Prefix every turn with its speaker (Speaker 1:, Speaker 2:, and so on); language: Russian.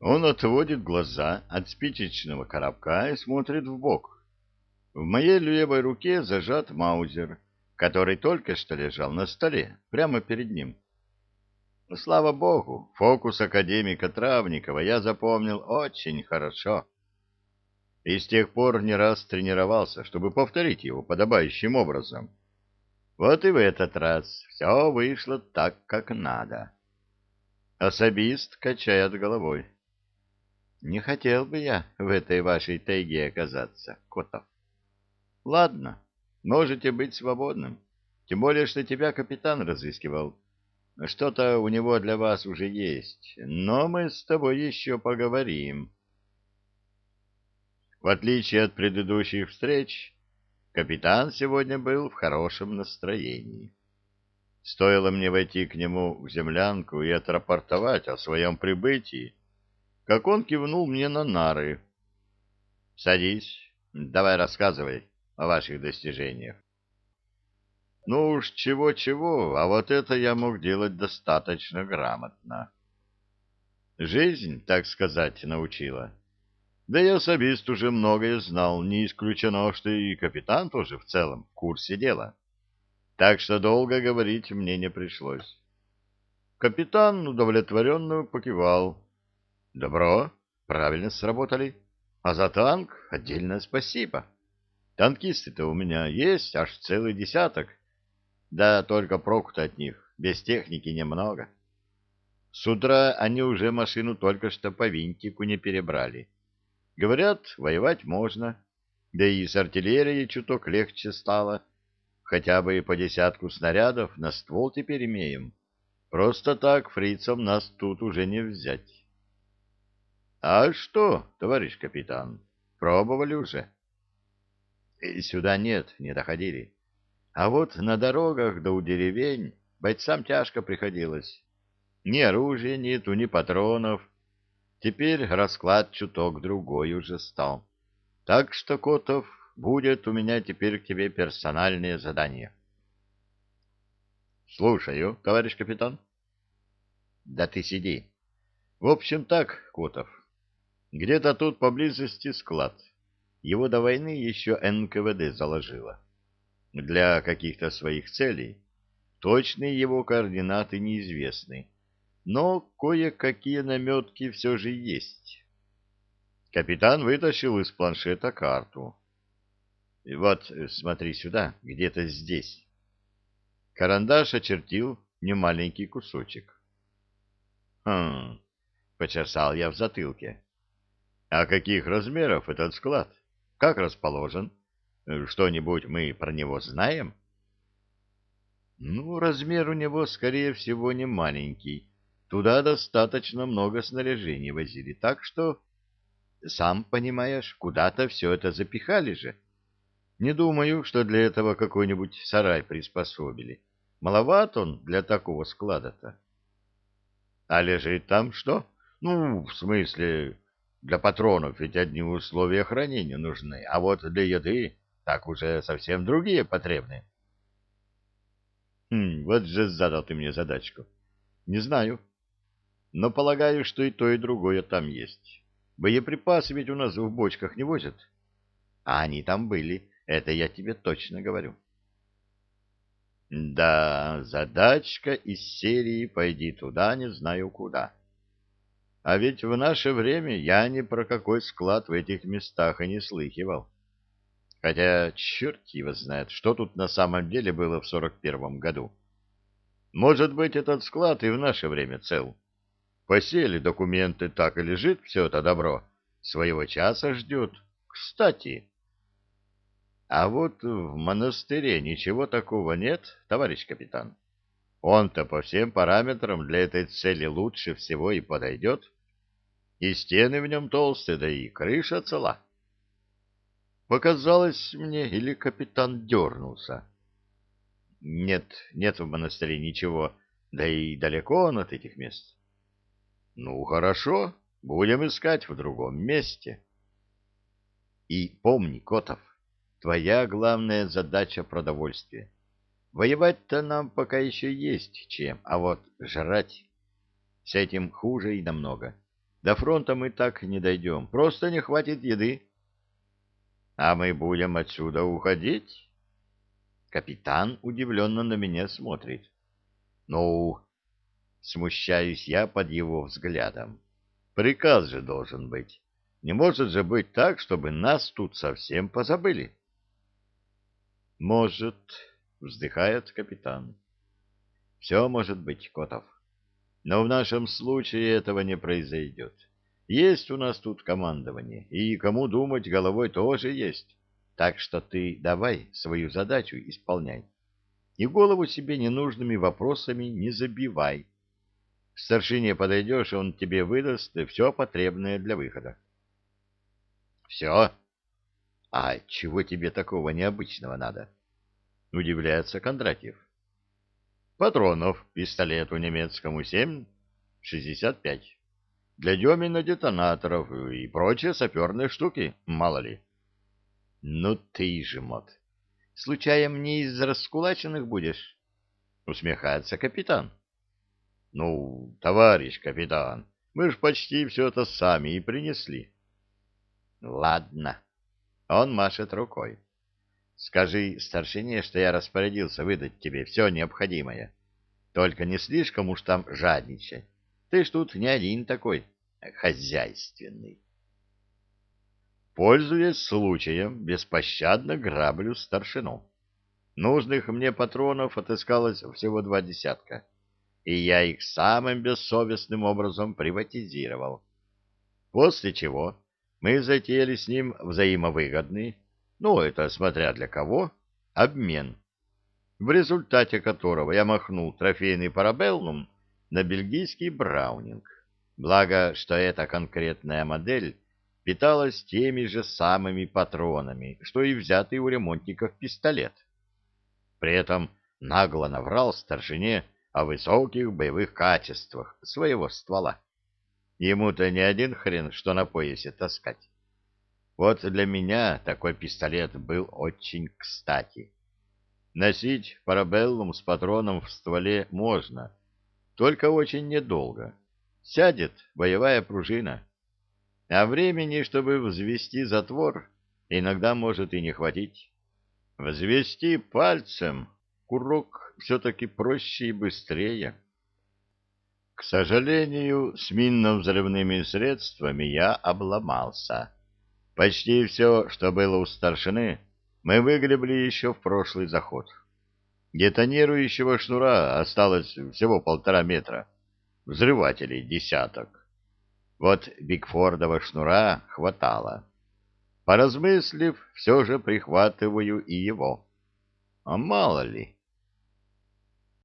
Speaker 1: Он отводит глаза от спичечного коробка и смотрит в бок. В моей левой руке зажат маузер, который только что лежал на столе, прямо перед ним. Слава богу, фокус академика Травникова я запомнил очень хорошо. И с тех пор не раз тренировался, чтобы повторить его подобающим образом. Вот и в этот раз все вышло так, как надо. Особист качает головой. Не хотел бы я в этой вашей тайге оказаться, Котов. Ладно, можете быть свободным. Тем более, что тебя капитан разыскивал. Что-то у него для вас уже есть, но мы с тобой еще поговорим. В отличие от предыдущих встреч, капитан сегодня был в хорошем настроении. Стоило мне войти к нему в землянку и отрапортовать о своем прибытии, как он кивнул мне на нары. — Садись, давай рассказывай о ваших достижениях. Ну уж чего-чего, а вот это я мог делать достаточно грамотно. Жизнь, так сказать, научила. Да и особист уже многое знал, не исключено, что и капитан тоже в целом в курсе дела. Так что долго говорить мне не пришлось. Капитан удовлетворенно покивал. Добро, правильно сработали. А за танк отдельное спасибо. Танкисты-то у меня есть аж целый десяток. Да только проку-то от них, без техники немного. С утра они уже машину только что по винтику не перебрали. Говорят, воевать можно, да и с артиллерией чуток легче стало. Хотя бы по десятку снарядов на ствол теперь имеем. Просто так фрицам нас тут уже не взять. — А что, товарищ капитан, пробовали уже? — Сюда нет, не доходили. А вот на дорогах да у деревень бойцам тяжко приходилось. Ни оружия нету, ни патронов. Теперь расклад чуток другой уже стал. Так что, Котов, будет у меня теперь к тебе персональное задание. — Слушаю, товарищ капитан. — Да ты сиди. В общем так, Котов, где-то тут поблизости склад. Его до войны еще НКВД заложило. Для каких-то своих целей. Точные его координаты неизвестны. Но кое-какие наметки все же есть. Капитан вытащил из планшета карту. Вот, смотри сюда, где-то здесь. Карандаш очертил немаленький кусочек. Хм, почесал я в затылке. А каких размеров этот склад? Как расположен? Что-нибудь мы про него знаем? Ну, размер у него, скорее всего, не маленький. Туда достаточно много снаряжения возили, так что, сам понимаешь, куда-то все это запихали же. Не думаю, что для этого какой-нибудь сарай приспособили. Маловат он для такого склада-то. А лежит там что? Ну, в смысле, для патронов ведь одни условия хранения нужны, а вот для еды так уже совсем другие потребны. Хм, вот же задал ты мне задачку. Не знаю. Но полагаю, что и то, и другое там есть. Боеприпасы ведь у нас в бочках не возят. А они там были, это я тебе точно говорю. Да, задачка из серии «Пойди туда, не знаю куда». А ведь в наше время я ни про какой склад в этих местах и не слыхивал. Хотя черт его знает, что тут на самом деле было в сорок первом году. Может быть, этот склад и в наше время цел. Посели документы, так и лежит все это добро. Своего часа ждет. Кстати. А вот в монастыре ничего такого нет, товарищ капитан. Он-то по всем параметрам для этой цели лучше всего и подойдет и стены в нем толстые, да и крыша цела. Показалось мне, или капитан дернулся. Нет, нет в монастыре ничего, да и далеко он от этих мест. Ну, хорошо, будем искать в другом месте. И помни, Котов, твоя главная задача — продовольствие. Воевать-то нам пока еще есть чем, а вот жрать с этим хуже и намного. До фронта мы так не дойдем, просто не хватит еды. А мы будем отсюда уходить? Капитан удивленно на меня смотрит. Ну, смущаюсь я под его взглядом. Приказ же должен быть. Не может же быть так, чтобы нас тут совсем позабыли. Может, вздыхает капитан. Все может быть, Котов. Но в нашем случае этого не произойдет. Есть у нас тут командование, и кому думать головой тоже есть. Так что ты давай свою задачу исполняй. И голову себе ненужными вопросами не забивай. К старшине подойдешь, он тебе выдаст все потребное для выхода. Все? А чего тебе такого необычного надо? Удивляется Кондратьев. Патронов пистолету немецкому 7, 65. Для Демина детонаторов и прочие саперные штуки, мало ли. Ну ты же, мот. Случаем не из раскулаченных будешь? Усмехается капитан. Ну, товарищ капитан, мы ж почти все это сами и принесли. Ладно. Он машет рукой. Скажи старшине, что я распорядился выдать тебе все необходимое. Только не слишком уж там жадничай. Ты ж тут не один такой хозяйственный. Пользуясь случаем, беспощадно граблю старшину. Нужных мне патронов отыскалось всего два десятка, и я их самым бессовестным образом приватизировал. После чего мы затеяли с ним взаимовыгодный, ну, это смотря для кого, обмен, в результате которого я махнул трофейный парабеллум на бельгийский браунинг. Благо, что эта конкретная модель питалась теми же самыми патронами, что и взятый у ремонтников пистолет. При этом нагло наврал старшине о высоких боевых качествах своего ствола. Ему-то не один хрен, что на поясе таскать. Вот для меня такой пистолет был очень кстати. Носить парабеллум с патроном в стволе можно, только очень недолго. Сядет боевая пружина. А времени, чтобы взвести затвор, иногда может и не хватить. Взвести пальцем курок все-таки проще и быстрее. К сожалению, с минно-взрывными средствами я обломался. Почти все, что было у старшины, мы выгребли еще в прошлый заход. Детонирующего шнура осталось всего полтора метра, взрывателей десяток. Вот Бигфордова шнура хватало. Поразмыслив, все же прихватываю и его. А мало ли...